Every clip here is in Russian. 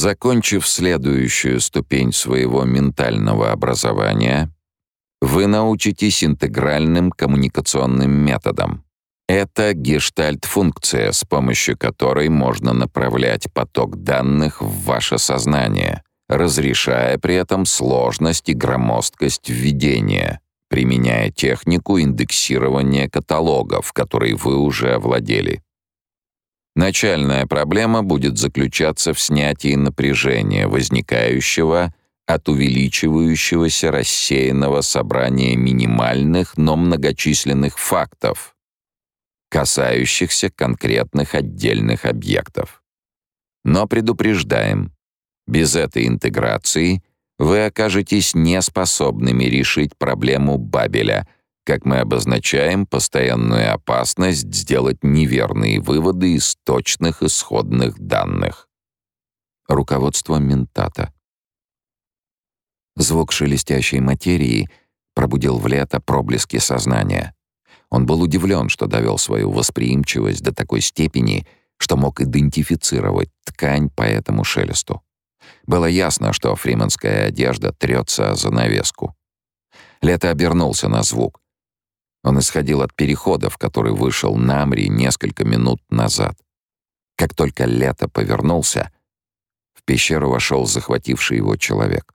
Закончив следующую ступень своего ментального образования, вы научитесь интегральным коммуникационным методам. Это гештальт-функция, с помощью которой можно направлять поток данных в ваше сознание, разрешая при этом сложность и громоздкость введения, применяя технику индексирования каталогов, которой вы уже овладели. Начальная проблема будет заключаться в снятии напряжения, возникающего от увеличивающегося рассеянного собрания минимальных, но многочисленных фактов, касающихся конкретных отдельных объектов. Но предупреждаем, без этой интеграции вы окажетесь неспособными решить проблему Бабеля — как мы обозначаем постоянную опасность сделать неверные выводы из точных исходных данных. Руководство ментата. Звук шелестящей материи пробудил в лето проблески сознания. Он был удивлен, что довел свою восприимчивость до такой степени, что мог идентифицировать ткань по этому шелесту. Было ясно, что фриманская одежда трется о занавеску. Лето обернулся на звук. Он исходил от перехода, в который вышел Намри несколько минут назад. Как только Лето повернулся, в пещеру вошел захвативший его человек.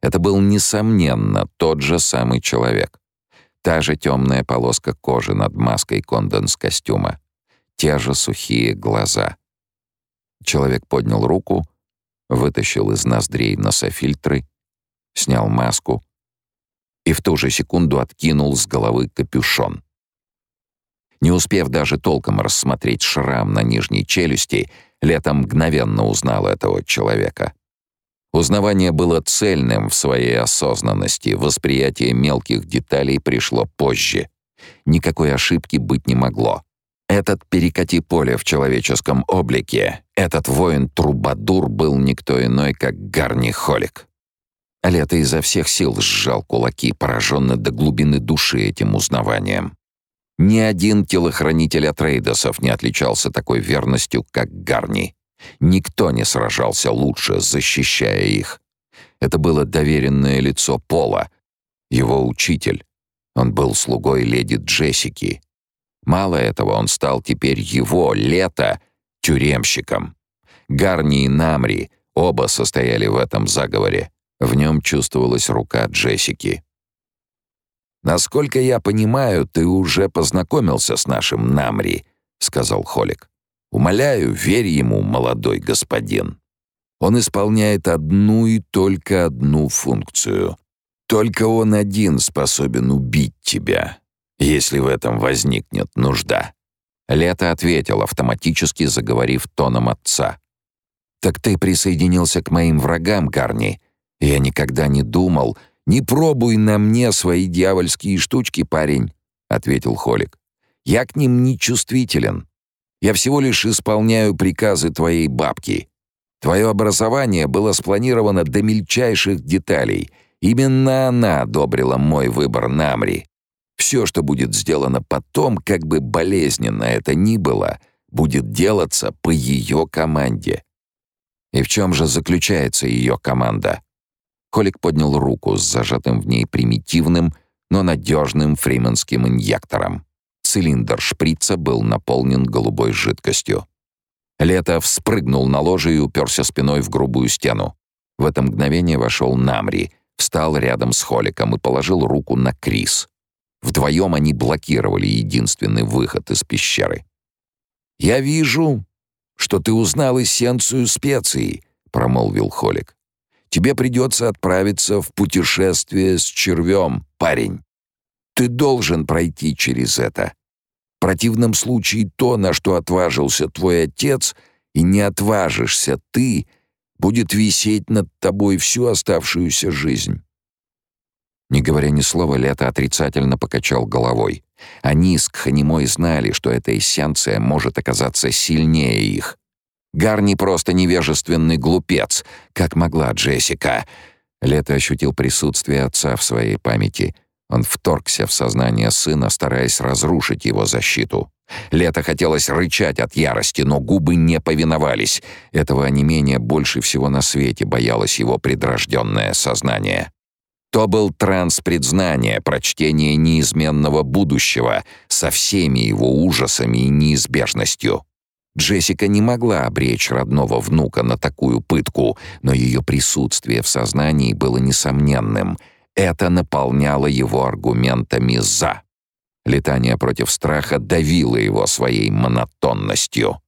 Это был, несомненно, тот же самый человек. Та же темная полоска кожи над маской конденс-костюма. Те же сухие глаза. Человек поднял руку, вытащил из ноздрей нософильтры, снял маску и в ту же секунду откинул с головы капюшон. Не успев даже толком рассмотреть шрам на нижней челюсти, Лето мгновенно узнал этого человека. Узнавание было цельным в своей осознанности, восприятие мелких деталей пришло позже. Никакой ошибки быть не могло. Этот перекати поле в человеческом облике, этот воин-трубадур был никто иной, как Гарни Холик. Лето изо всех сил сжал кулаки, пораженный до глубины души этим узнаванием. Ни один телохранитель от Рейдосов не отличался такой верностью, как Гарни. Никто не сражался лучше, защищая их. Это было доверенное лицо Пола, его учитель. Он был слугой леди Джессики. Мало этого, он стал теперь его, Лето, тюремщиком. Гарни и Намри оба состояли в этом заговоре. В нем чувствовалась рука Джессики. «Насколько я понимаю, ты уже познакомился с нашим Намри», — сказал Холик. «Умоляю, верь ему, молодой господин. Он исполняет одну и только одну функцию. Только он один способен убить тебя, если в этом возникнет нужда». Лето ответил, автоматически заговорив тоном отца. «Так ты присоединился к моим врагам, Гарни, я никогда не думал. Не пробуй на мне свои дьявольские штучки, парень, ответил Холик. Я к ним не чувствителен. Я всего лишь исполняю приказы твоей бабки. Твое образование было спланировано до мельчайших деталей. Именно она одобрила мой выбор Намри. Все, что будет сделано потом, как бы болезненно это ни было, будет делаться по ее команде. И в чем же заключается ее команда? Колик поднял руку с зажатым в ней примитивным, но надежным фрименским инъектором. Цилиндр шприца был наполнен голубой жидкостью. Лето вспрыгнул на ложе и уперся спиной в грубую стену. В это мгновение вошел Намри, встал рядом с Холиком и положил руку на Крис. Вдвоем они блокировали единственный выход из пещеры. «Я вижу, что ты узнал эссенцию специй», — промолвил Холик. Тебе придется отправиться в путешествие с червем, парень. Ты должен пройти через это. В противном случае то, на что отважился твой отец, и не отважишься ты, будет висеть над тобой всю оставшуюся жизнь. Не говоря ни слова, Лето отрицательно покачал головой. Они с Кханимой знали, что эта эссенция может оказаться сильнее их. Гарни просто невежественный глупец, как могла Джессика. Лето ощутил присутствие отца в своей памяти. Он вторгся в сознание сына, стараясь разрушить его защиту. Лето хотелось рычать от ярости, но губы не повиновались. Этого онемения больше всего на свете боялось его предрожденное сознание. То был транс предзнания, прочтение неизменного будущего со всеми его ужасами и неизбежностью. Джессика не могла обречь родного внука на такую пытку, но ее присутствие в сознании было несомненным. Это наполняло его аргументами «за». Летание против страха давило его своей монотонностью.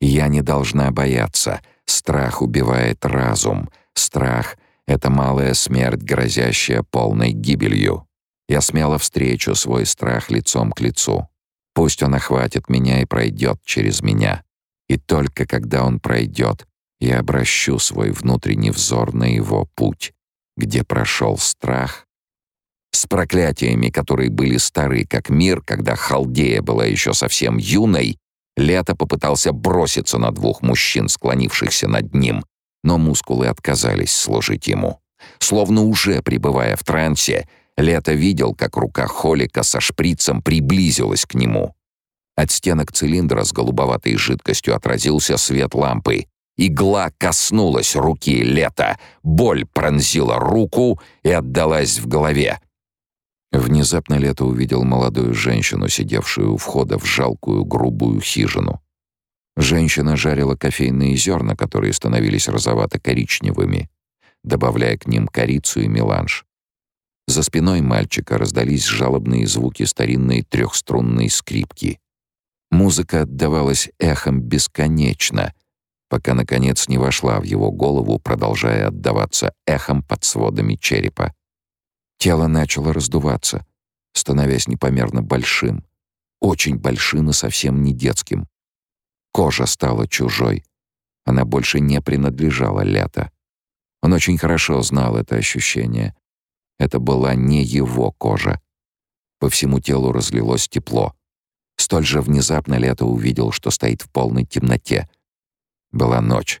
«Я не должна бояться. Страх убивает разум. Страх — это малая смерть, грозящая полной гибелью. Я смело встречу свой страх лицом к лицу. Пусть он охватит меня и пройдет через меня. И только когда он пройдет, я обращу свой внутренний взор на его путь, где прошел страх, с проклятиями, которые были стары, как мир, когда Халдея была еще совсем юной, Лето попытался броситься на двух мужчин, склонившихся над ним, но мускулы отказались служить ему. Словно уже пребывая в трансе, Лето видел, как рука Холика со шприцем приблизилась к нему. От стенок цилиндра с голубоватой жидкостью отразился свет лампы. Игла коснулась руки Лета, боль пронзила руку и отдалась в голове. Внезапно Лето увидел молодую женщину, сидевшую у входа в жалкую грубую хижину. Женщина жарила кофейные зерна, которые становились розовато-коричневыми, добавляя к ним корицу и меланж. За спиной мальчика раздались жалобные звуки старинной трехструнной скрипки. Музыка отдавалась эхом бесконечно, пока, наконец, не вошла в его голову, продолжая отдаваться эхом под сводами черепа. Тело начало раздуваться, становясь непомерно большим, очень большим и совсем не детским. Кожа стала чужой. Она больше не принадлежала Лето. Он очень хорошо знал это ощущение. Это была не его кожа. По всему телу разлилось тепло. Столь же внезапно Лето увидел, что стоит в полной темноте. Была ночь.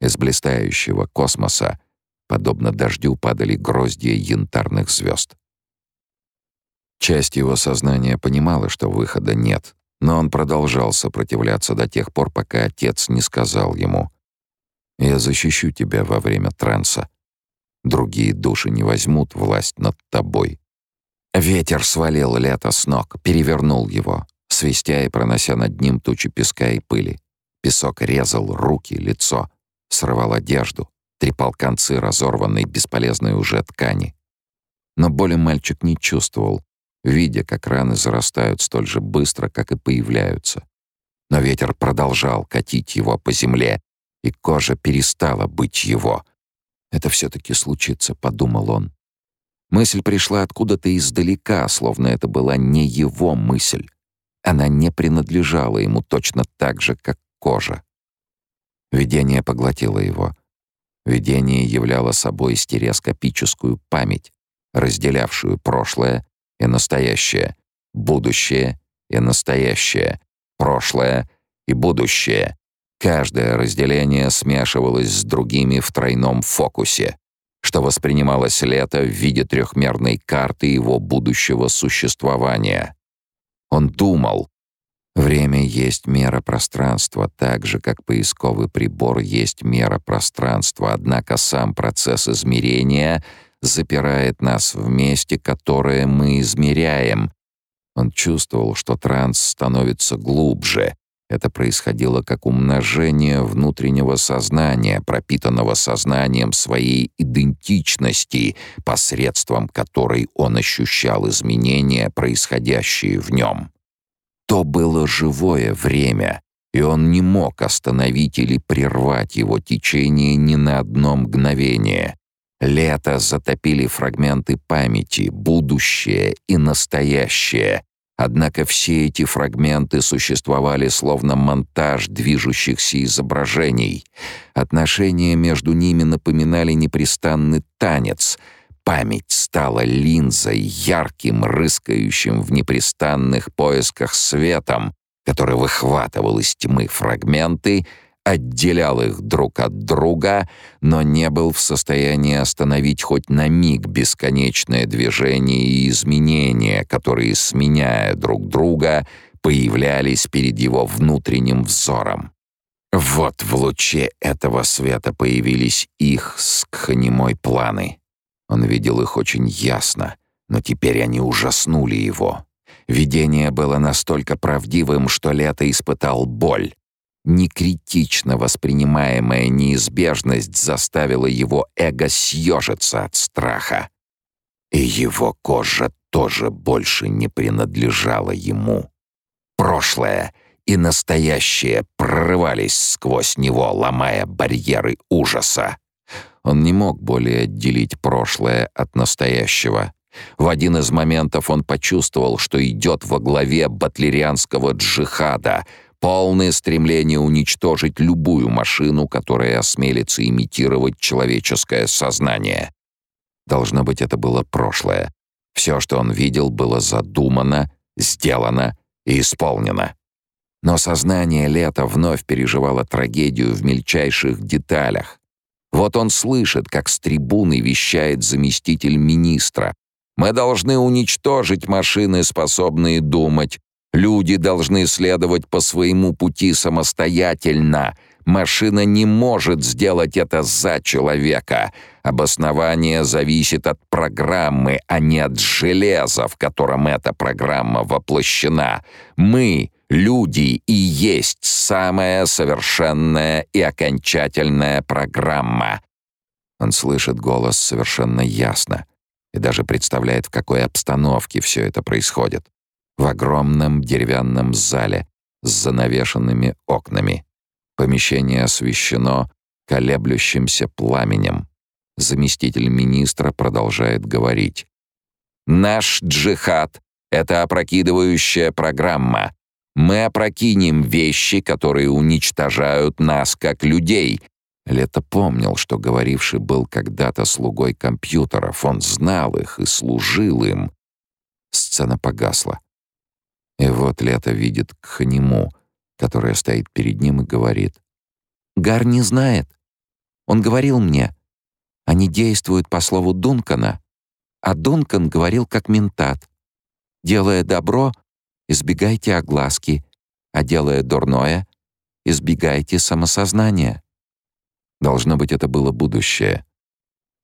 Из блистающего космоса, подобно дождю, падали гроздья янтарных звезд. Часть его сознания понимала, что выхода нет, но он продолжал сопротивляться до тех пор, пока отец не сказал ему «Я защищу тебя во время транса. Другие души не возьмут власть над тобой». Ветер свалил лето с ног, перевернул его свистя и пронося над ним тучи песка и пыли. Песок резал руки, лицо, срывал одежду, трепал концы разорванной, бесполезной уже ткани. Но боли мальчик не чувствовал, видя, как раны зарастают столь же быстро, как и появляются. Но ветер продолжал катить его по земле, и кожа перестала быть его. «Это все-таки случится», — подумал он. Мысль пришла откуда-то издалека, словно это была не его мысль. Она не принадлежала ему точно так же, как кожа. Видение поглотило его. Видение являло собой стереоскопическую память, разделявшую прошлое и настоящее, будущее и настоящее, прошлое и будущее. Каждое разделение смешивалось с другими в тройном фокусе, что воспринималось лето в виде трехмерной карты его будущего существования. Он думал. Время есть мера пространства, так же, как поисковый прибор есть мера пространства, однако сам процесс измерения запирает нас в месте, которое мы измеряем. Он чувствовал, что транс становится глубже. Это происходило как умножение внутреннего сознания, пропитанного сознанием своей идентичности, посредством которой он ощущал изменения, происходящие в нем. То было живое время, и он не мог остановить или прервать его течение ни на одно мгновение. Лето затопили фрагменты памяти, будущее и настоящее. Однако все эти фрагменты существовали словно монтаж движущихся изображений. Отношения между ними напоминали непрестанный танец — Память стала линзой, ярким, рыскающим в непрестанных поисках светом, который выхватывал из тьмы фрагменты, отделял их друг от друга, но не был в состоянии остановить хоть на миг бесконечное движение и изменения, которые, сменяя друг друга, появлялись перед его внутренним взором. Вот в луче этого света появились их с планы. Он видел их очень ясно, но теперь они ужаснули его. Видение было настолько правдивым, что Лето испытал боль. Некритично воспринимаемая неизбежность заставила его эго съежиться от страха. И его кожа тоже больше не принадлежала ему. Прошлое и настоящее прорывались сквозь него, ломая барьеры ужаса. Он не мог более отделить прошлое от настоящего. В один из моментов он почувствовал, что идет во главе батлерианского джихада, полное стремление уничтожить любую машину, которая осмелится имитировать человеческое сознание. Должно быть, это было прошлое. Все, что он видел, было задумано, сделано и исполнено. Но сознание лета вновь переживало трагедию в мельчайших деталях. Вот он слышит, как с трибуны вещает заместитель министра. «Мы должны уничтожить машины, способные думать. Люди должны следовать по своему пути самостоятельно. Машина не может сделать это за человека. Обоснование зависит от программы, а не от железа, в котором эта программа воплощена. Мы, люди, и есть самая совершенная и окончательная программа. Он слышит голос совершенно ясно и даже представляет, в какой обстановке все это происходит. В огромном деревянном зале с занавешенными окнами. Помещение освещено колеблющимся пламенем. Заместитель министра продолжает говорить. «Наш джихад — это опрокидывающая программа. Мы опрокинем вещи, которые уничтожают нас как людей». Лето помнил, что говоривший был когда-то слугой компьютеров. Он знал их и служил им. Сцена погасла. И вот Лето видит Кханиму, которая стоит перед ним и говорит. «Гар не знает. Он говорил мне. Они действуют по слову Дункана, а Дункан говорил как ментат. Делая добро, избегайте огласки, а делая дурное, избегайте самосознания». Должно быть, это было будущее.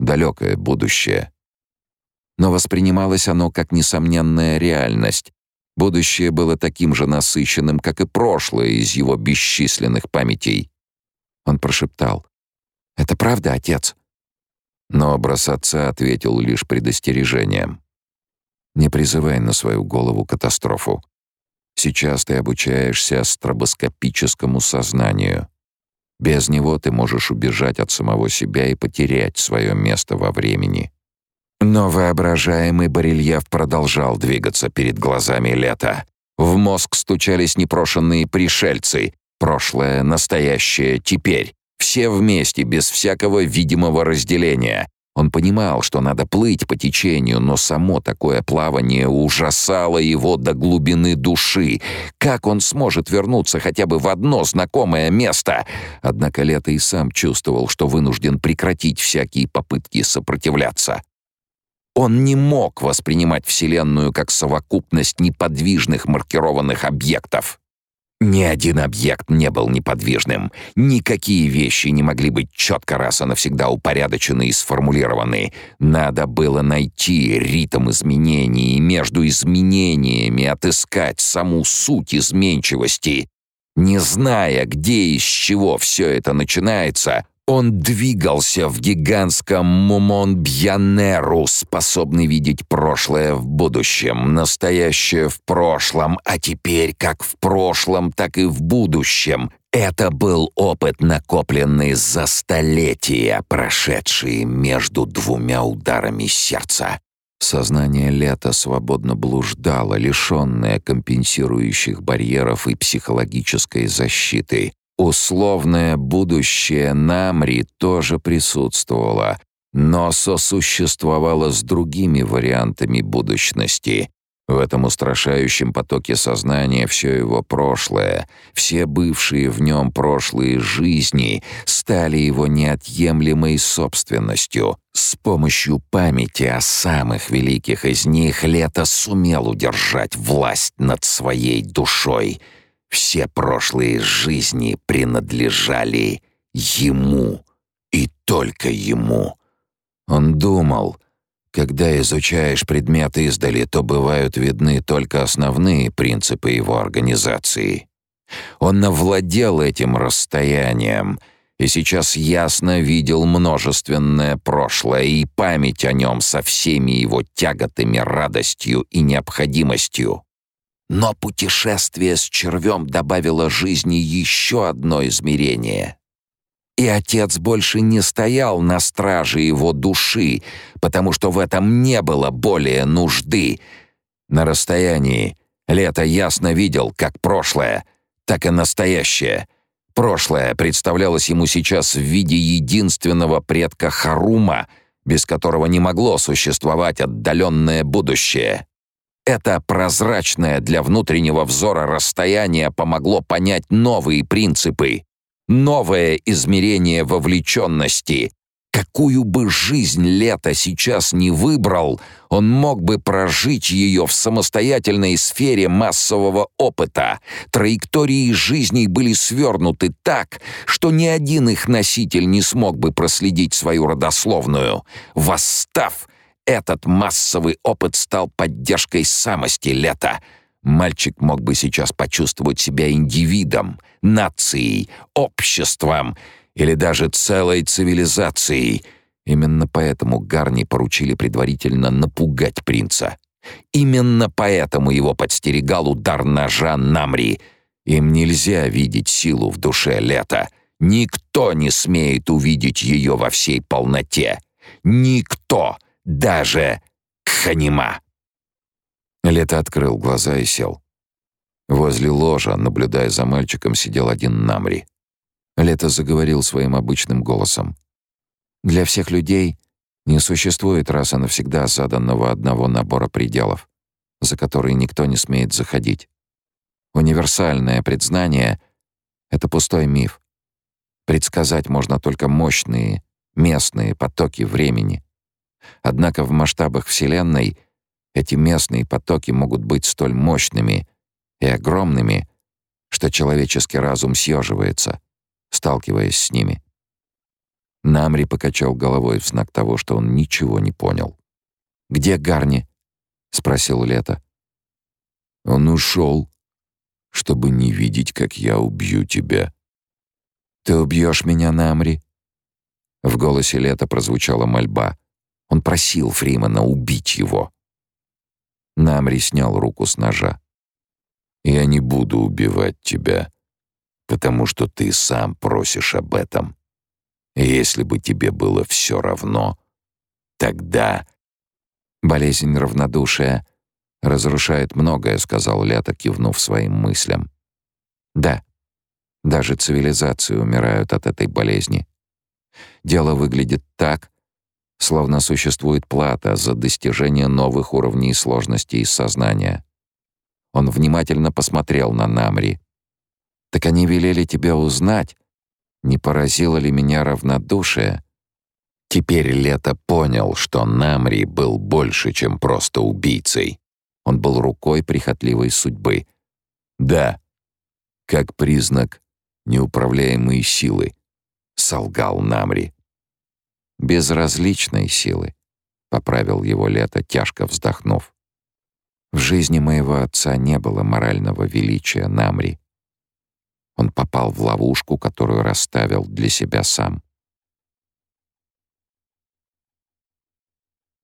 Далекое будущее. Но воспринималось оно как несомненная реальность, Будущее было таким же насыщенным, как и прошлое из его бесчисленных памятей. Он прошептал. «Это правда, отец?» Но образ отца ответил лишь предостережением. «Не призывай на свою голову катастрофу. Сейчас ты обучаешься стробоскопическому сознанию. Без него ты можешь убежать от самого себя и потерять свое место во времени. Но воображаемый барельеф продолжал двигаться перед глазами лета. В мозг стучались непрошенные пришельцы. Прошлое, настоящее, теперь. Все вместе, без всякого видимого разделения. Он понимал, что надо плыть по течению, но само такое плавание ужасало его до глубины души. Как он сможет вернуться хотя бы в одно знакомое место? Однако Лето и сам чувствовал, что вынужден прекратить всякие попытки сопротивляться. Он не мог воспринимать Вселенную как совокупность неподвижных маркированных объектов. Ни один объект не был неподвижным. Никакие вещи не могли быть четко раз и навсегда упорядочены и сформулированы. Надо было найти ритм изменений и между изменениями отыскать саму суть изменчивости. Не зная, где и с чего все это начинается, он двигался в гигантском Мумон-Бьянеру, способный видеть прошлое в будущем, настоящее в прошлом, а теперь как в прошлом, так и в будущем. Это был опыт, накопленный за столетия, прошедшие между двумя ударами сердца. Сознание лета свободно блуждало, лишенное компенсирующих барьеров и психологической защиты. Условное будущее Намри тоже присутствовало, но сосуществовало с другими вариантами будущности. В этом устрашающем потоке сознания все его прошлое, все бывшие в нем прошлые жизни стали его неотъемлемой собственностью. С помощью памяти о самых великих из них Лето сумел удержать власть над своей душой. Все прошлые жизни принадлежали ему и только ему. Он думал, когда изучаешь предмет издали, то бывают видны только основные принципы его организации. Он навладел этим расстоянием и сейчас ясно видел множественное прошлое и память о нем со всеми его тяготами, радостью и необходимостью. Но путешествие с червем добавило жизни еще одно измерение — и отец больше не стоял на страже его души, потому что в этом не было более нужды. На расстоянии Лето ясно видел как прошлое, так и настоящее. Прошлое представлялось ему сейчас в виде единственного предка Харума, без которого не могло существовать отдаленное будущее. Это прозрачное для внутреннего взора расстояние помогло понять новые принципы, новое измерение вовлеченности. Какую бы жизнь Лето сейчас не выбрал, он мог бы прожить ее в самостоятельной сфере массового опыта. Траектории жизней были свернуты так, что ни один их носитель не смог бы проследить свою родословную. Восстав, этот массовый опыт стал поддержкой самости Лета — Мальчик мог бы сейчас почувствовать себя индивидом, нацией, обществом или даже целой цивилизацией. Именно поэтому Гарни поручили предварительно напугать принца. Именно поэтому его подстерегал удар ножа Намри. Им нельзя видеть силу в душе Лета. Никто не смеет увидеть ее во всей полноте. Никто, даже Кханима. Лето открыл глаза и сел. Возле ложа, наблюдая за мальчиком, сидел один Намри. Лето заговорил своим обычным голосом. «Для всех людей не существует раз и навсегда заданного одного набора пределов, за которые никто не смеет заходить. Универсальное предзнание — это пустой миф. Предсказать можно только мощные, местные потоки времени. Однако в масштабах Вселенной — эти местные потоки могут быть столь мощными и огромными, что человеческий разум съеживается, сталкиваясь с ними. Намри покачал головой в знак того, что он ничего не понял. «Где Гарни?» — спросил Лето. «Он ушел, чтобы не видеть, как я убью тебя». «Ты убьешь меня, Намри?» В голосе Лета прозвучала мольба. Он просил Фримана убить его. Намри снял руку с ножа. «Я не буду убивать тебя, потому что ты сам просишь об этом. если бы тебе было все равно, тогда...» «Болезнь равнодушия разрушает многое», — сказал Лето, кивнув своим мыслям. «Да, даже цивилизации умирают от этой болезни. Дело выглядит так, словно существует плата за достижение новых уровней сложности и сознания. Он внимательно посмотрел на Намри. «Так они велели тебя узнать, не поразило ли меня равнодушие?» Теперь Лето понял, что Намри был больше, чем просто убийцей. Он был рукой прихотливой судьбы. «Да, как признак неуправляемой силы», — солгал Намри безразличной силы», — поправил его Лето, тяжко вздохнув. «В жизни моего отца не было морального величия Намри. Он попал в ловушку, которую расставил для себя сам.